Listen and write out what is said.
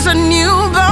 She's a newborn.